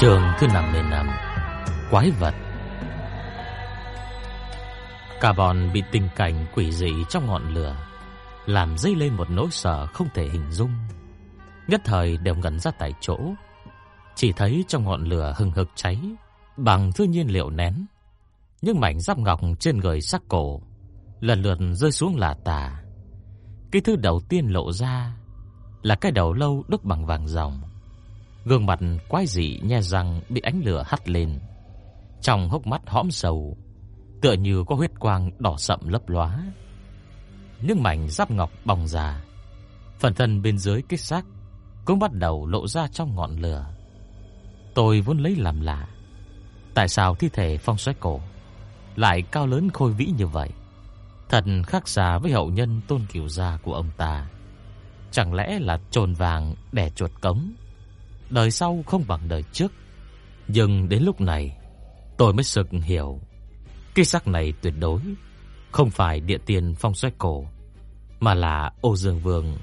Trường thứ 55 Quái vật. Cả bọn bị tình cảnh quỷ dị trong ngọn lửa, Làm dây lên một nỗi sợ không thể hình dung. Nhất thời đều ngẩn ra tại chỗ, Chỉ thấy trong ngọn lửa hừng hực cháy, Bằng thứ nhiên liệu nén. Những mảnh giáp ngọc trên người sắc cổ Lần lượt rơi xuống là tà. Cái thứ đầu tiên lộ ra Là cái đầu lâu đúc bằng vàng ròng. Gương mặt quái dị nhe răng bị ánh lửa hắt lên. Trong hốc mắt hõm sầu, tựa như có huyết quang đỏ sậm lấp lóa. Những mảnh giáp ngọc bong ra, phần thân bên dưới cái xác cũng bắt đầu lộ ra trong ngọn lửa. Tôi vốn lấy làm lạ, tại sao thi thể phong xoáy cổ lại cao lớn khôi vĩ như vậy? Thật khác xa với hậu nhân tôn kiều gia của ông ta. Chẳng lẽ là trồn vàng đẻ chuột cống? Đời sau không bằng đời trước. Nhưng đến lúc này, tôi mới sực hiểu, cái xác này tuyệt đối không phải địa tiền phong xoay cổ, mà là Ô Dương Vương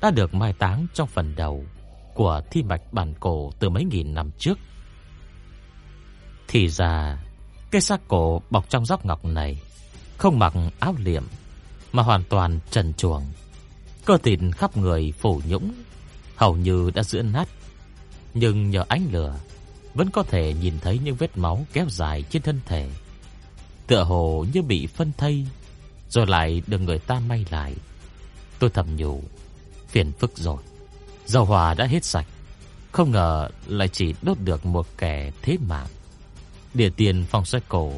đã được mai táng trong phần đầu của thi mạch bản cổ từ mấy nghìn năm trước. Thì ra, cái xác cổ bọc trong giáp ngọc này không mặc áo liệm mà hoàn toàn trần truồng, cơ thịt khắp người phủ nhũng, hầu như đã giữa nát nhưng nhờ ánh lửa vẫn có thể nhìn thấy những vết máu kéo dài trên thân thể. Tựa hồ như bị phân thây rồi lại được người ta may lại. Tôi thầm nhủ, phiền phức rồi. Dầu hỏa đã hết sạch, không ngờ lại chỉ đốt được một kẻ thế mạng. Địa tiền phong sách cổ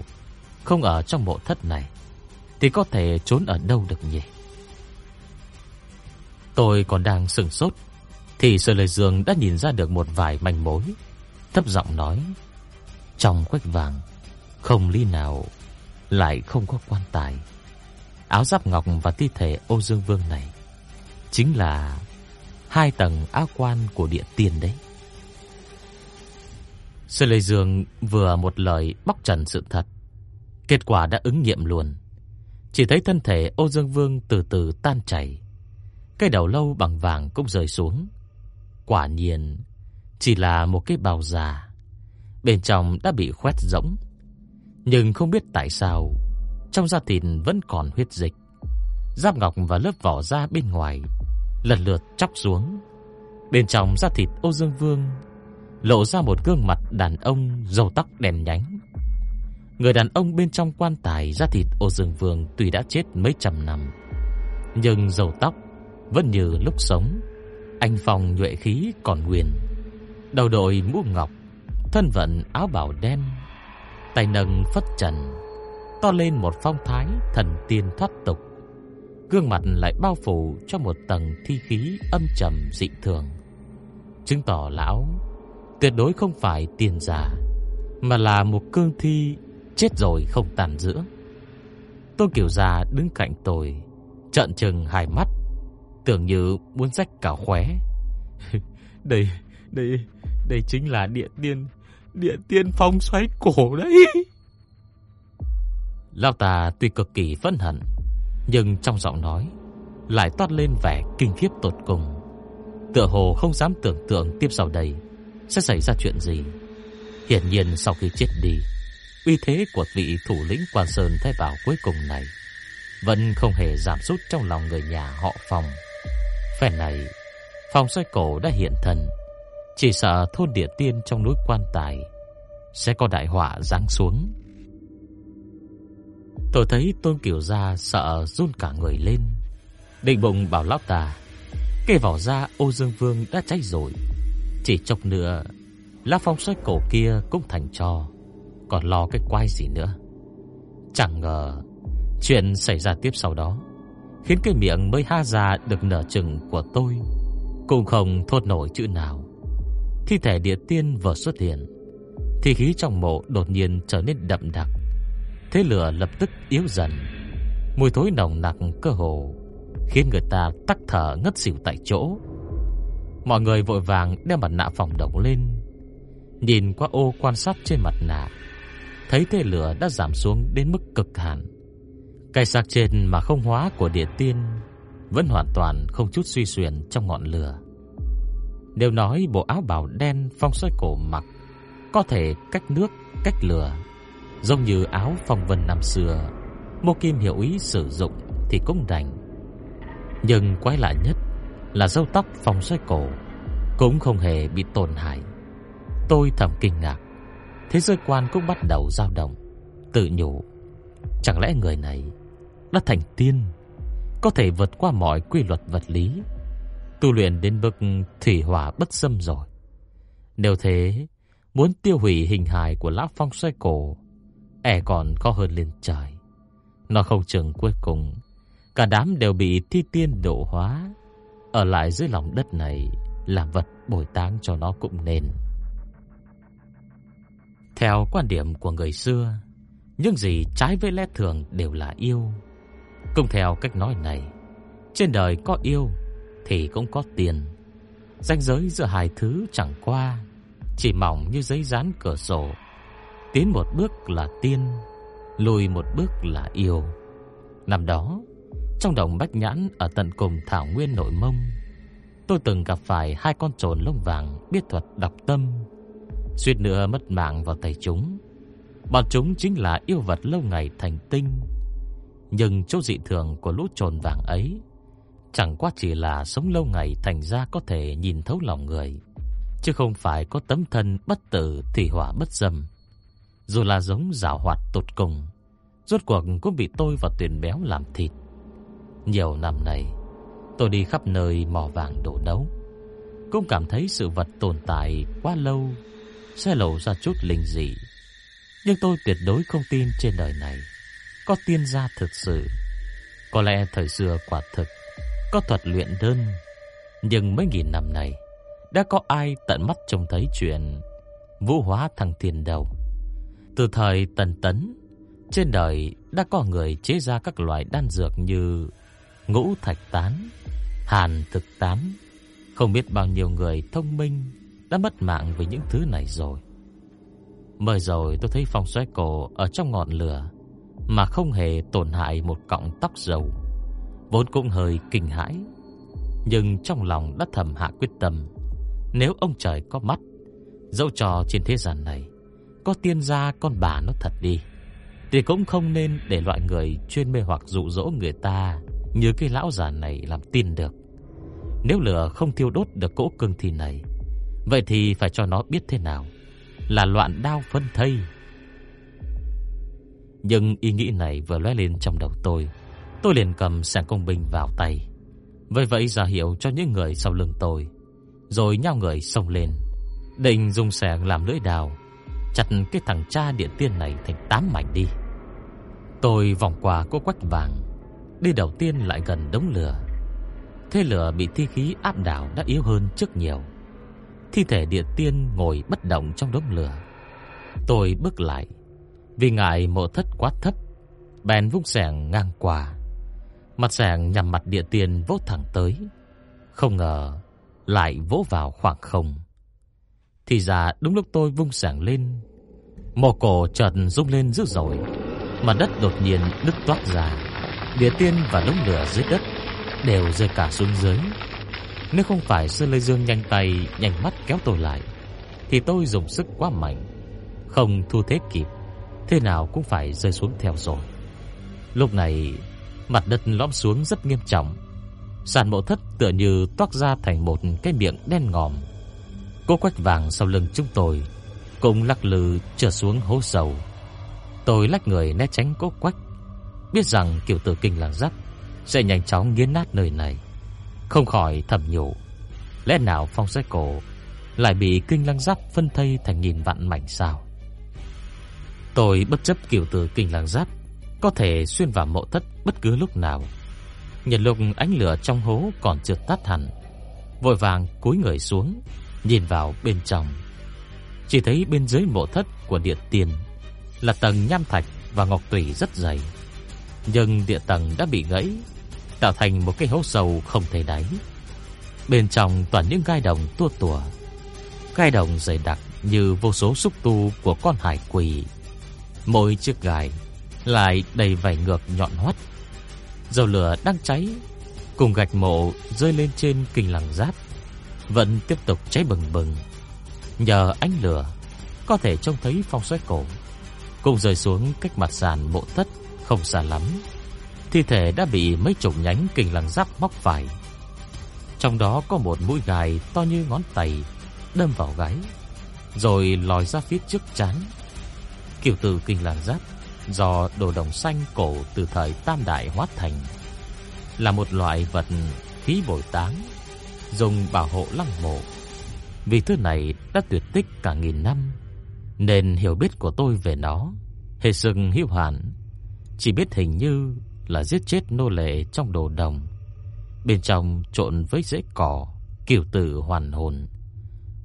không ở trong mộ thất này thì có thể trốn ở đâu được nhỉ? Tôi còn đang sừng sốt thì Sở Lệ Dương đã nhìn ra được một vài manh mối, thấp giọng nói: "Trong quách vàng, không ly nào lại không có quan tài. Áo giáp ngọc và thi thể Ô Dương Vương này chính là hai tầng áo quan của địa tiên đấy." Sở Lệ Dương vừa một lời bóc trần sự thật, kết quả đã ứng nghiệm luôn. Chỉ thấy thân thể Ô Dương Vương từ từ tan chảy, cái đầu lâu bằng vàng cũng rơi xuống, Quả nhiên chỉ là một cái bào già, bên trong đã bị khoét rỗng, nhưng không biết tại sao trong da thịt vẫn còn huyết dịch. Giáp ngọc và lớp vỏ da bên ngoài lần lượt chóc xuống. Bên trong da thịt Ô Dương Vương lộ ra một gương mặt đàn ông râu tóc đen nhánh. Người đàn ông bên trong quan tài da thịt Ô Dương Vương tuy đã chết mấy trăm năm, nhưng râu tóc vẫn như lúc sống. Anh phòng nhuệ khí còn nguyên. Đầu đội mũ ngọc, Thân vận áo bào đen, Tay nâng phất trần, To lên một phong thái thần tiên thoát tục. Gương mặt lại bao phủ cho một tầng thi khí âm trầm dị thường. Chứng tỏ lão, Tuyệt đối không phải tiền giả Mà là một cương thi Chết rồi không tàn giữa. Tôn Kiều Già đứng cạnh tôi, Trợn trừng hai mắt. Tưởng như muốn rách cả khóe. Đây Đây Đây chính là địa tiên Địa tiên phong xoáy cổ đấy. Lao ta tuy cực kỳ phẫn hận, Nhưng trong giọng nói Lại toát lên vẻ kinh khiếp tột cùng. Tựa hồ không dám tưởng tượng Tiếp sau đây Sẽ xảy ra chuyện gì. Hiển nhiên sau khi chết đi, Uy thế của vị thủ lĩnh quan sơn thay vào cuối cùng này Vẫn không hề giảm sút trong lòng người nhà họ phòng Phen này, phòng xoay cổ đã hiện thần. chỉ sợ thôn địa tiên trong núi quan tài sẽ có đại họa giáng xuống. Tôi thấy Tôn Kiều Gia sợ run cả người lên, định bụng bảo lão ta, cây vỏ ra, ô dương vương đã cháy rồi, chỉ chốc nữa, lá phong xoay cổ kia cũng thành cho, còn lo cái quay gì nữa. Chẳng ngờ, chuyện xảy ra tiếp sau đó khiến cái miệng mới ha ra được nở chừng của tôi. Cũng không thốt nổi chữ nào. Thi thể địa tiên vừa xuất hiện Thì khí trong mộ đột nhiên trở nên đậm đặc. Thế lửa lập tức yếu dần, Mùi thối nồng nặc cơ hồ, Khiến người ta tắc thở ngất xỉu tại chỗ. Mọi người vội vàng đeo mặt nạ phòng độc lên, Nhìn qua ô quan sát trên mặt nạ, Thấy thế lửa đã giảm xuống đến mức cực hạn. Cây xác trên mà không hóa của địa tiên Vẫn hoàn toàn không chút suy xuyển trong ngọn lửa. Nếu nói bộ áo bào đen phong xoay cổ mặc Có thể cách nước, cách lửa Giống như áo phong vân năm xưa Mô Kim hiểu ý sử dụng Thì cũng đành. Nhưng quái lạ nhất Là dâu tóc phong xoay cổ Cũng không hề bị tổn hại. Tôi thầm kinh ngạc Thế giới quan cũng bắt đầu dao động Tự nhủ Chẳng lẽ người này đã thành tiên, Có thể vượt qua mọi quy luật vật lý. Tu luyện đến bậc thủy hỏa bất xâm rồi. Nếu thế, Muốn tiêu hủy hình hài của lão phong xoay cổ E còn khó hơn lên trời. Nó không chừng cuối cùng, Cả đám đều bị thi tiên độ hóa. Ở lại dưới lòng đất này Làm vật bồi táng cho nó cũng nên. Theo quan điểm của người xưa, Những gì trái với lẽ thường đều là yêu. Cùng theo cách nói này, Trên đời có yêu Thì cũng có tiền. Ranh giới giữa hai thứ chẳng qua, Chỉ mỏng như giấy dán cửa sổ. Tiến một bước là tiên, Lùi một bước là yêu. Năm đó, Trong đồng Bách Nhãn Ở tận cùng Thảo Nguyên Nội Mông, Tôi từng gặp phải hai con trồn lông vàng Biết thuật đọc tâm. Suýt nữa mất mạng vào tay chúng. Bọn chúng chính là yêu vật lâu ngày thành tinh. Nhưng chỗ dị thường của lũ trồn vàng ấy Chẳng qua chỉ là sống lâu ngày thành ra có thể nhìn thấu lòng người, Chứ không phải có tấm thân bất tử thì hỏa bất dâm. Dù là giống rào hoạt tột cùng, Rốt cuộc cũng bị tôi và tuyển béo làm thịt. Nhiều năm này Tôi đi khắp nơi mò vàng đổ đấu Cũng cảm thấy sự vật tồn tại quá lâu Sẽ lộ ra chút linh dị. Nhưng tôi tuyệt đối không tin trên đời này. Có tiên gia thực sự Có lẽ thời xưa quả thực Có thuật luyện đơn Nhưng mấy nghìn năm nay Đã có ai tận mắt trông thấy chuyện Vũ hóa thằng tiền đầu từ thời Tần Tấn, trên đời đã có người chế ra các loại đan dược như ngũ thạch tán, hàn thực tán. Không biết bao nhiêu người thông minh đã mất mạng vì những thứ này rồi. Mới rồi tôi thấy phong xoáy cổ ở trong ngọn lửa mà không hề tổn hại một cọng tóc dầu. Vốn cũng hơi kinh hãi, nhưng trong lòng đã thầm hạ quyết tâm. Nếu ông trời có mắt, dẫu trò trên thế gian này có tiên gia con bà nó thật đi Thì cũng không nên để loại người chuyên mê hoặc dụ dỗ người ta Như cái lão già này làm tin được Nếu lửa không thiêu đốt được cỗ cương thi này Vậy thì phải cho nó biết thế nào Là loạn đao phân thây nhưng ý nghĩ này vừa lóe lên trong đầu tôi. Tôi liền cầm sàng công binh vào tay. Vậy vậy ra hiệu cho những người sau lưng tôi. Rồi nhau người xông lên. Định dùng sàng làm lưỡi đào, Chặt cái thằng cha điện tiên này thành tám mảnh đi. Tôi vòng qua cô quách vàng. Đi đầu tiên lại gần đống lửa. Thế lửa bị thi khí áp đảo đã yếu hơn trước nhiều. Thi thể điện tiên ngồi bất động trong đống lửa. Tôi bước lại. Vì ngại mộ thất quá thấp, Bèn vung sẻng ngang qua. Mặt sẻng nhằm mặt địa tiên vỗ thẳng tới, Không ngờ Lại vỗ vào khoảng không. Thì ra đúng lúc tôi vung sảng lên, Mồ cổ chợt rung lên dữ dội Mặt đất đột nhiên đứt toát ra. Địa tiên và đống lửa dưới đất Đều rơi cả xuống dưới. Nếu không phải Sơn Lê Dương nhanh tay, Nhanh mắt kéo tôi lại, Thì tôi dùng sức quá mạnh, Không thu thế kịp. Thế nào cũng phải rơi xuống theo rồi. Lúc này, Mặt đất lõm xuống rất nghiêm trọng. Sàn mộ thất tựa như toát ra thành một cái miệng đen ngòm. Cô quách vàng sau lưng chúng tôi, Cũng lắc lư trở xuống hố sầu Tôi lách người né tránh cố quách. Biết rằng kiểu tử kinh làng giáp Sẽ nhanh chóng nghiến nát nơi này. Không khỏi thầm nhủ, Lẽ nào phong sách cổ Lại bị kinh lăng giáp phân thây thành nghìn vạn mảnh sao? Tôi bất chấp kiểu tử kinh làng giáp Có thể xuyên vào mộ thất bất cứ lúc nào Nhận lúc ánh lửa trong hố còn chưa tắt hẳn Vội vàng cúi người xuống Nhìn vào bên trong, chỉ thấy bên dưới mộ thất của địa tiên là tầng nham thạch và ngọc tủy rất dày. Nhưng địa tầng đã bị gãy, tạo thành một cái hố sâu không thể đáy. Bên trong toàn những gai đồng tua tủa. Gai đồng dày đặc như vô số xúc tu của con hải quỷ. Mỗi chiếc gai lại đầy vảy ngược nhọn hoắt. Dầu lửa đang cháy, cùng gạch mộ rơi lên trên kinh làng giáp, vẫn tiếp tục cháy bừng bừng. Nhờ ánh lửa, có thể trông thấy phong xoáy cổ, cùng rơi xuống cách mặt sàn mộ thất không xa lắm. Thi thể đã bị mấy chục nhánh kinh làng giáp móc phải. Trong đó có một mũi gài to như ngón tay đâm vào gáy, rồi lòi ra phía trước chán. Kiều tử kinh làn giáp do đồ đồng xanh cổ từ thời Tam Đại hóa thành, là một loại vật khí bồi táng dùng bảo hộ lăng mộ. Vì thứ này đã tuyệt tích cả nghìn năm, nên hiểu biết của tôi về nó hết sức hiếu hạn, chỉ biết hình như là giết chết nô lệ trong đồ đồng, bên trong trộn với rễ cỏ, kiều tử hoàn hồn,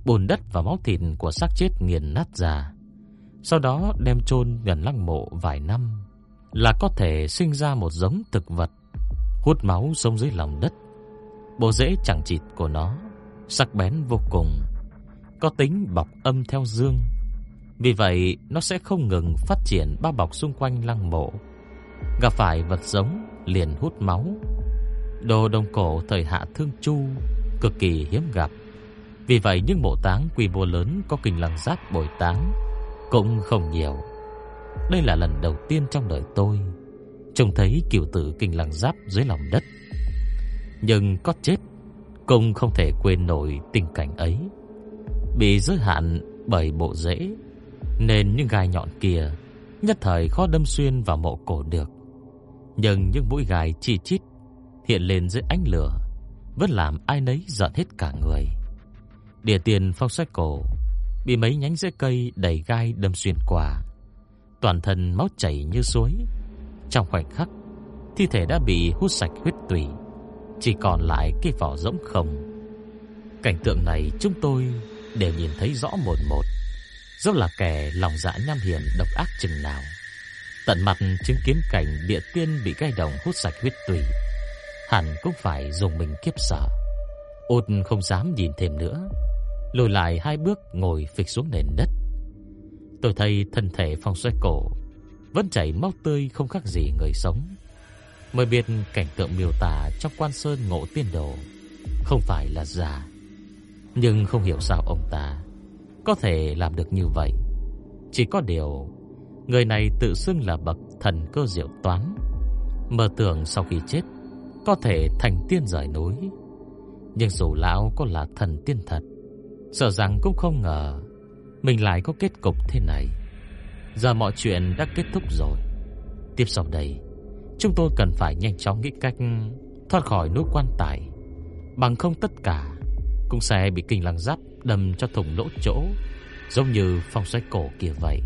bùn đất và máu thịt của xác chết nghiền nát ra sau đó đem chôn gần lăng mộ vài năm là có thể sinh ra một giống thực vật hút máu sống dưới lòng đất. Bộ rễ chẳng chịt của nó sắc bén vô cùng, có tính bọc âm theo dương. Vì vậy, nó sẽ không ngừng phát triển bao bọc xung quanh lăng mộ. Gặp phải vật giống liền hút máu. Đồ đồng cổ thời hạ thương chu cực kỳ hiếm gặp. Vì vậy những mộ táng quy mô lớn có kinh lăng giáp bồi táng cũng không nhiều. Đây là lần đầu tiên trong đời tôi trông thấy kiều tử kinh lăng giáp dưới lòng đất. Nhưng có chết cũng không thể quên nổi tình cảnh ấy. Bị giới hạn bởi bộ rễ nên những gai nhọn kia nhất thời khó đâm xuyên vào mộ cổ được. Nhưng những mũi gai chi chít hiện lên dưới ánh lửa vẫn làm ai nấy giận hết cả người. Địa tiền phong sách cổ bị mấy nhánh rễ cây đầy gai đâm xuyên qua, toàn thân máu chảy như suối. Trong khoảnh khắc, thi thể đã bị hút sạch huyết tủy, chỉ còn lại cái vỏ rỗng không. Cảnh tượng này chúng tôi đều nhìn thấy rõ một một, dẫu là kẻ lòng dạ nham hiểm độc ác chừng nào. Tận mặt chứng kiến cảnh địa tiên bị gai đồng hút sạch huyết tủy, hẳn cũng phải dùng mình kiếp sợ. Ôn không dám nhìn thêm nữa, lùi lại hai bước ngồi phịch xuống nền đất. Tôi thấy thân thể phong xoay cổ vẫn chảy máu tươi không khác gì người sống. Mới biết cảnh tượng miêu tả trong quan sơn ngộ tiên đồ không phải là giả. Nhưng không hiểu sao ông ta có thể làm được như vậy. Chỉ có điều, người này tự xưng là bậc thần cơ diệu toán. Mơ tưởng sau khi chết có thể thành tiên rời núi. Nhưng dù lão có là thần tiên thật, Sợ rằng cũng không ngờ Mình lại có kết cục thế này. Giờ mọi chuyện đã kết thúc rồi. Tiếp sau đây, Chúng tôi cần phải nhanh chóng nghĩ cách Thoát khỏi núi quan tài. Bằng không tất cả Cũng sẽ bị kinh lăng giáp đâm cho thủng lỗ chỗ, Giống như phong xoáy cổ kia vậy.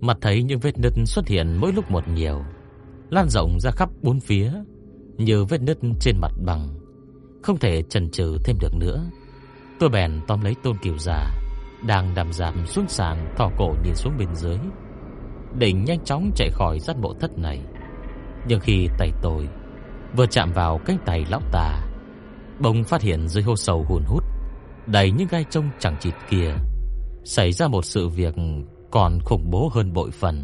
Mặt thấy những vết nứt xuất hiện mỗi lúc một nhiều, Lan rộng ra khắp bốn phía, Như vết nứt trên mặt bằng, Không thể chần chừ thêm được nữa. Tôi bèn tóm lấy tôn kiều già, Đang nằm giảm xuống sàn thò cổ nhìn xuống bên dưới. Định nhanh chóng chạy khỏi giắt bộ thất này. Nhưng khi tay tôi Vừa chạm vào cánh tay lão tà, Bỗng phát hiện dưới hô sầu hùn hút, Đầy những gai trông chẳng chịt kia, Xảy ra một sự việc Còn khủng bố hơn bội phần.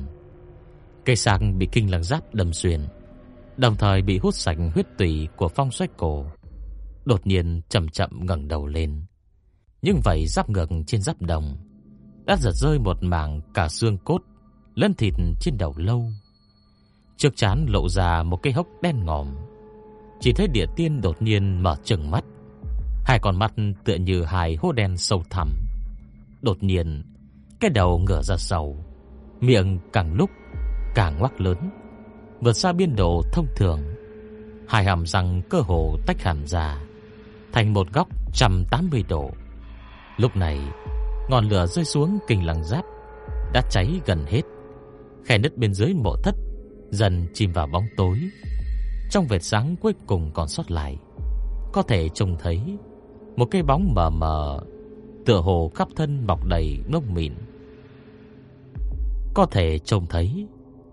Cây sạc bị kinh lăng giáp đâm xuyên, Đồng thời bị hút sạch huyết tủy Của phong xoách cổ, Đột nhiên chậm chậm ngẩng đầu lên nhưng vậy giáp ngược trên giáp đồng đã giật rơi một mảng cả xương cốt lân thịt trên đầu lâu. Trước chán lộ ra một cái hốc đen ngòm. Chỉ thấy địa tiên đột nhiên mở trừng mắt. Hai con mắt tựa như hai hố đen sâu thẳm. Đột nhiên, cái đầu ngửa ra sau, miệng càng lúc càng ngoác lớn, vượt xa biên độ thông thường. Hai hàm răng cơ hồ tách hẳn ra, thành một góc 180 độ. Lúc này, ngọn lửa rơi xuống kình lăng giáp đã cháy gần hết. Khe nứt bên dưới mộ thất dần chìm vào bóng tối. Trong vệt sáng cuối cùng còn sót lại, có thể trông thấy Một cái bóng mờ mờ Tựa hồ khắp thân bọc đầy lông mịn Có thể trông thấy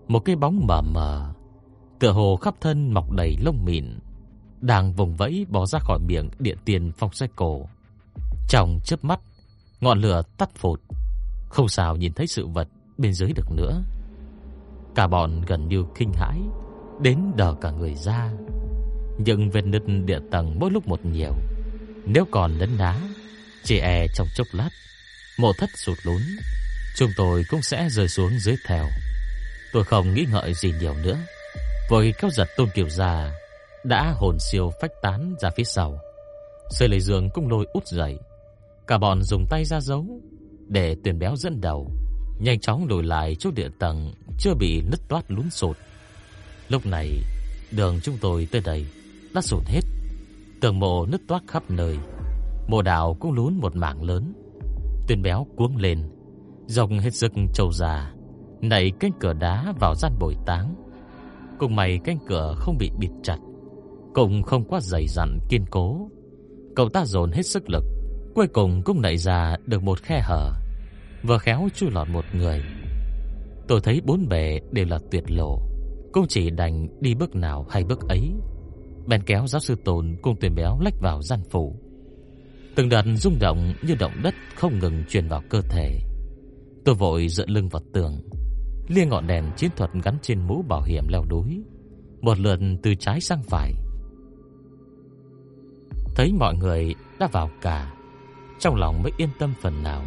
Một cái bóng mờ mờ Tựa hồ khắp thân mọc đầy lông mịn Đang vùng vẫy bò ra khỏi miệng điện tiền phong xe cổ trong chớp mắt, Ngọn lửa tắt phụt. Không sao nhìn thấy sự vật bên dưới được nữa. Cả bọn gần như kinh hãi, Đến đờ cả người ra. Nhưng vết nứt địa tầng mỗi lúc một nhiều. Nếu còn lấn đá Chỉ e trong chốc lát, Mộ thất sụt lún. Chúng tôi cũng sẽ rơi xuống dưới theo Tôi không nghĩ ngợi gì nhiều nữa. Vội kéo giật tôn kiều ra, Đã hồn siêu phách tán ra phía sau. Sơ lấy giường cũng lôi út dậy. Cả bọn dùng tay ra dấu Để tuyển béo dẫn đầu, Nhanh chóng lùi lại chỗ địa tầng Chưa bị nứt toát lún sụt. Lúc này, Đường chúng tôi tới đây Đã sụt hết, Tường mộ nứt toát khắp nơi, Mộ đảo cũng lún một mảng lớn. Tuyển béo cuống lên Dòng hết sức trầu già, Nảy cánh cửa đá vào gian bồi táng. Cùng mày cánh cửa không bị bịt chặt, Cũng không quá dày dặn kiên cố. Cậu ta dồn hết sức lực Cuối cùng cũng nảy ra được một khe hở, Vừa khéo chui lọt một người. Tôi thấy bốn bề đều là tuyệt lộ, Cũng chỉ đành đi bước nào hay bước ấy. Bèn kéo giáo sư tồn cùng tuyển béo lách vào gian phủ. Từng đợt rung động như động đất không ngừng truyền vào cơ thể. Tôi vội dựa lưng vào tường, Lia ngọn đèn chiến thuật gắn trên mũ bảo hiểm leo núi, Một lượt từ trái sang phải. Thấy mọi người đã vào cả trong lòng mới yên tâm phần nào.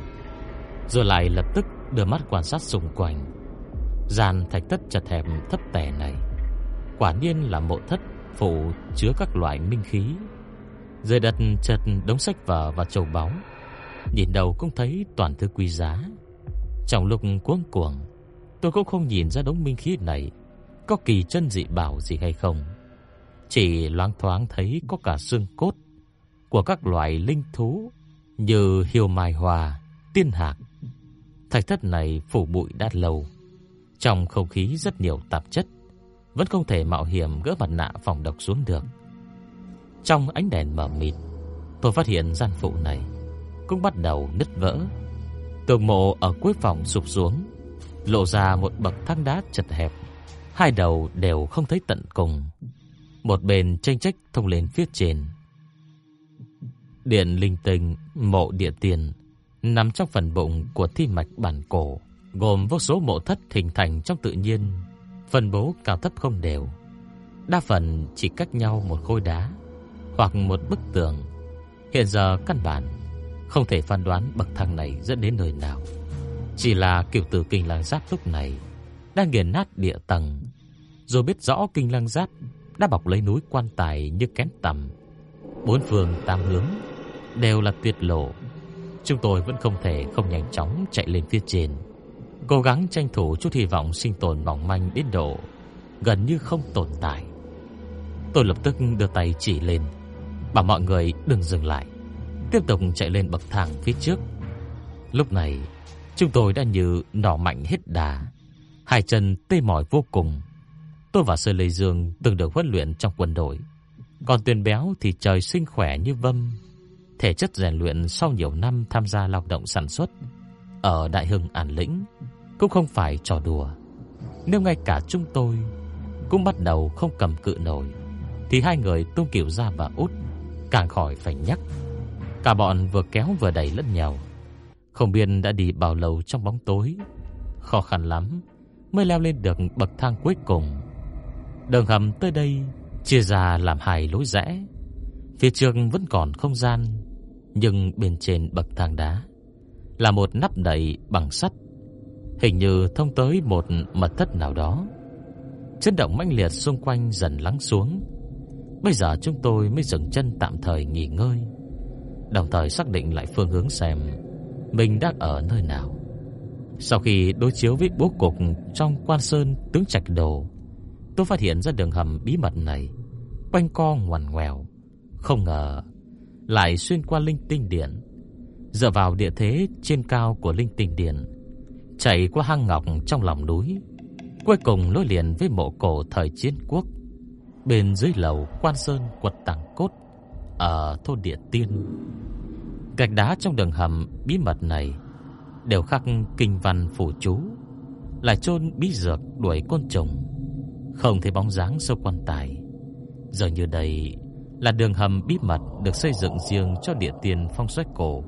Rồi lại lập tức đưa mắt quan sát xung quanh. Gian thạch thất chật hẹp, thấp tẻ này, Quả nhiên là mộ thất phủ chứa các loại minh khí. Dưới đặt chật đống sách vở và châu báu, Nhìn đầu cũng thấy toàn thứ quý giá. Trong lúc cuống cuồng, Tôi cũng không nhìn ra đống minh khí này Có kỳ chân dị bảo gì hay không. Chỉ loáng thoáng thấy có cả xương cốt Của các loại linh thú như hiêu mai hòa, tiên hạc Thạch thất này phủ bụi đã lâu Trong không khí rất nhiều tạp chất Vẫn không thể mạo hiểm gỡ mặt nạ phòng độc xuống được Trong ánh đèn mờ mịt Tôi phát hiện gian phụ này Cũng bắt đầu nứt vỡ Tường mộ ở cuối phòng sụp xuống lộ ra một bậc thang đá chật hẹp, hai đầu đều không thấy tận cùng. Một bên tranh trách thông lên phía trên. Điện linh tinh, mộ địa tiền, nằm trong phần bụng của thi mạch bản cổ, gồm vô số mộ thất hình thành trong tự nhiên, phân bố cao thấp không đều. Đa phần chỉ cách nhau một khối đá hoặc một bức tường. Hiện giờ căn bản không thể phán đoán bậc thang này dẫn đến nơi nào. Chỉ là kiểu tử kinh lăng giáp lúc này Đang nghiền nát địa tầng Rồi biết rõ kinh lăng giáp Đã bọc lấy núi quan tài như kén tầm Bốn phương tam hướng Đều là tuyệt lộ. Chúng tôi vẫn không thể không nhanh chóng chạy lên phía trên, Cố gắng tranh thủ chút hy vọng sinh tồn mỏng manh đến độ Gần như không tồn tại. Tôi lập tức đưa tay chỉ lên, Bảo mọi người đừng dừng lại, Tiếp tục chạy lên bậc thang phía trước. Lúc này, Chúng tôi đã như nỏ mạnh hết đà, Hai chân tê mỏi vô cùng. Tôi và Sơ Lê Dương từng được huấn luyện trong quân đội, Còn Tuyền Béo thì trời sinh khỏe như vâm. Thể chất rèn luyện sau nhiều năm tham gia lao động sản xuất. Ở Đại Hưng, An Lĩnh, Cũng không phải trò đùa. Nếu ngay cả chúng tôi Cũng bắt đầu không cầm cự nổi, Thì hai người Tôn Kiều Gia và Út Càng khỏi phải nhắc. Cả bọn vừa kéo vừa đẩy lẫn nhau. Không biết đã đi bao lâu trong bóng tối. Khó khăn lắm Mới leo lên được bậc thang cuối cùng. Đường hầm tới đây Chia ra làm hai lối rẽ. Phía trước vẫn còn không gian. Nhưng bên trên bậc thang đá Là một nắp đậy bằng sắt Hình như thông tới một mật thất nào đó Chấn động mãnh liệt xung quanh dần lắng xuống Bây giờ chúng tôi mới dừng chân tạm thời nghỉ ngơi Đồng thời xác định lại phương hướng xem mình đang ở nơi nào. Sau khi đối chiếu với bố cục trong quan sơn tướng trạch đồ, tôi phát hiện ra đường hầm bí mật này quanh co ngoằn ngoèo, không ngờ lại xuyên qua linh tinh điện, dựa vào địa thế trên cao của linh tinh điện, chạy qua hang ngọc trong lòng núi, cuối cùng nối liền với mộ cổ thời chiến quốc. Bên dưới lầu quan sơn quật tàng cốt ở thôn địa tiên Gạch đá trong đường hầm bí mật này đều khắc kinh văn phủ chú, lại chôn bí dược đuổi côn trùng, không thấy bóng dáng sâu quan tài. Giờ như đây là đường hầm bí mật được xây dựng riêng cho địa tiền phong xoách cổ,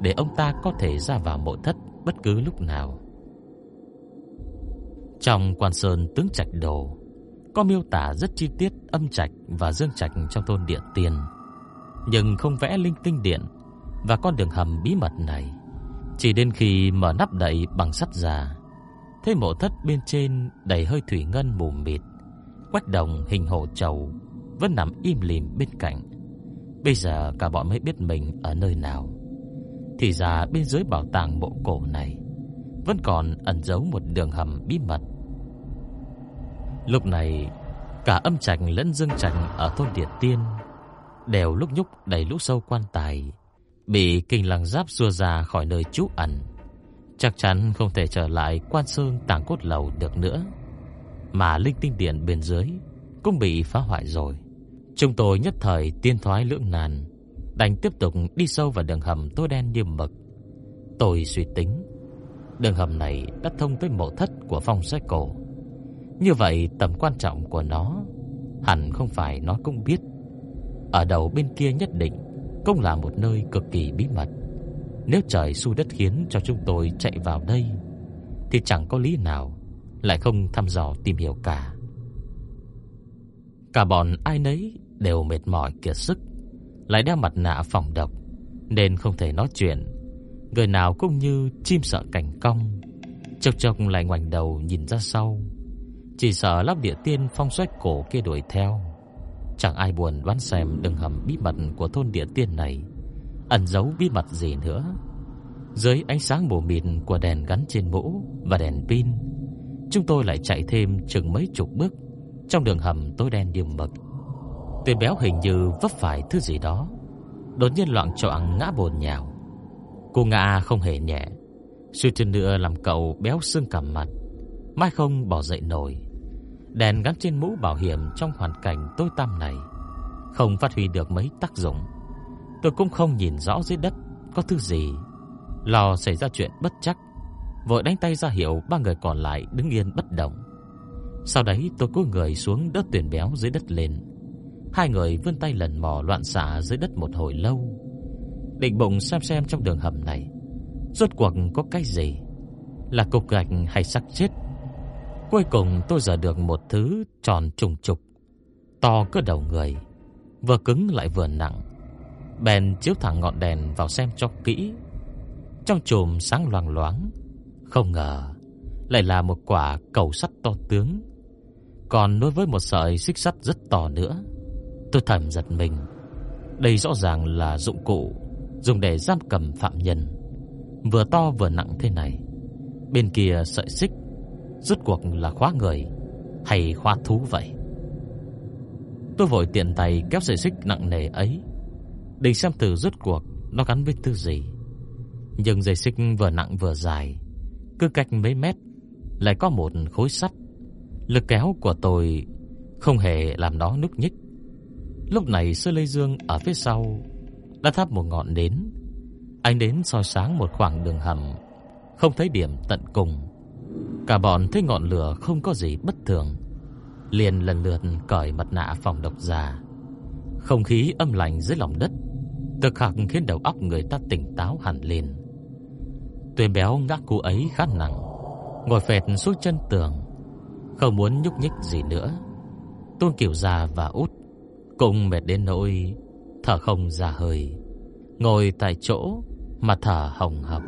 để ông ta có thể ra vào mộ thất bất cứ lúc nào. Trong quan sơn tướng trạch đồ có miêu tả rất chi tiết âm trạch và dương trạch trong thôn địa tiền, nhưng không vẽ linh tinh điện và con đường hầm bí mật này. Chỉ đến khi mở nắp đậy bằng sắt già, thấy mộ thất bên trên đầy hơi thủy ngân mù mịt, quách đồng hình hồ trầu vẫn nằm im lìm bên cạnh. Bây giờ cả bọn mới biết mình ở nơi nào. Thì ra bên dưới bảo tàng mộ cổ này vẫn còn ẩn giấu một đường hầm bí mật. Lúc này, cả âm trạch lẫn dương trạch ở thôn Địa Tiên đều lúc nhúc đầy lũ sâu quan tài, bị kinh lăng giáp xua ra khỏi nơi trú ẩn. Chắc chắn không thể trở lại quan sơn tàng cốt lầu được nữa. Mà linh tinh điện bên dưới cũng bị phá hoại rồi. Chúng tôi nhất thời tiên thoái lưỡng nan, đành tiếp tục đi sâu vào đường hầm tối đen như mực. Tôi suy tính, đường hầm này đã thông tới mộ thất của phong sách cổ. Như vậy tầm quan trọng của nó hẳn không phải nó cũng biết. Ở đầu bên kia nhất định cũng là một nơi cực kỳ bí mật. Nếu trời xu đất khiến cho chúng tôi chạy vào đây thì chẳng có lý nào lại không thăm dò tìm hiểu cả. Cả bọn ai nấy đều mệt mỏi kiệt sức, lại đeo mặt nạ phòng độc nên không thể nói chuyện. Người nào cũng như chim sợ cảnh cong, chốc chốc lại ngoảnh đầu nhìn ra sau, chỉ sợ lắp địa tiên phong xoách cổ kia đuổi theo. Chẳng ai buồn đoán xem đường hầm bí mật của thôn địa tiên này ẩn giấu bí mật gì nữa. Dưới ánh sáng mù mịt của đèn gắn trên mũ và đèn pin, chúng tôi lại chạy thêm chừng mấy chục bước trong đường hầm tối đen điềm mực. Tên béo hình như vấp phải thứ gì đó, đột nhiên loạn choạng ngã bồn nhào. Cô ngã không hề nhẹ, suýt chút nữa làm cậu béo xương cả mặt, mai không bỏ dậy nổi. Đèn gắn trên mũ bảo hiểm trong hoàn cảnh tối tăm này không phát huy được mấy tác dụng. Tôi cũng không nhìn rõ dưới đất có thứ gì. Lo xảy ra chuyện bất chắc, vội đánh tay ra hiệu ba người còn lại đứng yên bất động. Sau đấy tôi cúi người xuống đỡ tuyển béo dưới đất lên. Hai người vươn tay lần mò loạn xạ dưới đất một hồi lâu. Định bụng xem xem trong đường hầm này rốt cuộc có cái gì, là cục gạch hay xác chết. Cuối cùng tôi giờ được một thứ tròn trùng trục, to cỡ đầu người, vừa cứng lại vừa nặng. Bèn chiếu thẳng ngọn đèn vào xem cho kỹ. Trong chùm sáng loang loáng, không ngờ lại là một quả cầu sắt to tướng còn đối với một sợi xích sắt rất to nữa. Tôi thầm giật mình. Đây rõ ràng là dụng cụ dùng để giam cầm phạm nhân, vừa to vừa nặng thế này. Bên kia sợi xích rốt cuộc là khóa người hay khóa thú vậy? Tôi vội tiện tay kéo sợi xích nặng nề ấy, định xem từ rốt cuộc nó gắn với thứ gì. Nhưng dây xích vừa nặng vừa dài, cứ cách mấy mét lại có một khối sắt Lực kéo của tôi không hề làm nó núc nhích. Lúc này Sơ Lê Dương ở phía sau đã thắp một ngọn nến. Ánh nến soi sáng một khoảng đường hầm, không thấy điểm tận cùng. Cả bọn thấy ngọn lửa không có gì bất thường, liền lần lượt cởi mặt nạ phòng độc ra. Không khí âm lạnh dưới lòng đất, thực khắc khiến đầu óc người ta tỉnh táo hẳn lên. Tuyền béo ngã cú ấy khá nặng, ngồi phẹt xuống chân tường, không muốn nhúc nhích gì nữa. Tôn Kiều già và út cùng mệt đến nỗi thở không ra hơi, ngồi tại chỗ mà thở hồng hộc.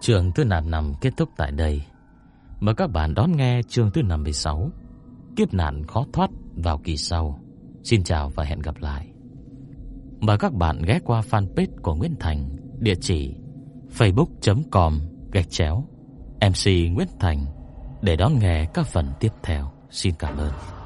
Trường thứ nạn nằm kết thúc tại đây. Mời các bạn đón nghe chương thứ 56 Kiếp nạn khó thoát vào kỳ sau. Xin chào và hẹn gặp lại. Mời các bạn ghé qua fanpage của Nguyễn Thành, địa chỉ facebook.com gạch chéo MC Nguyễn Thành để đón nghe các phần tiếp theo. Xin cảm ơn.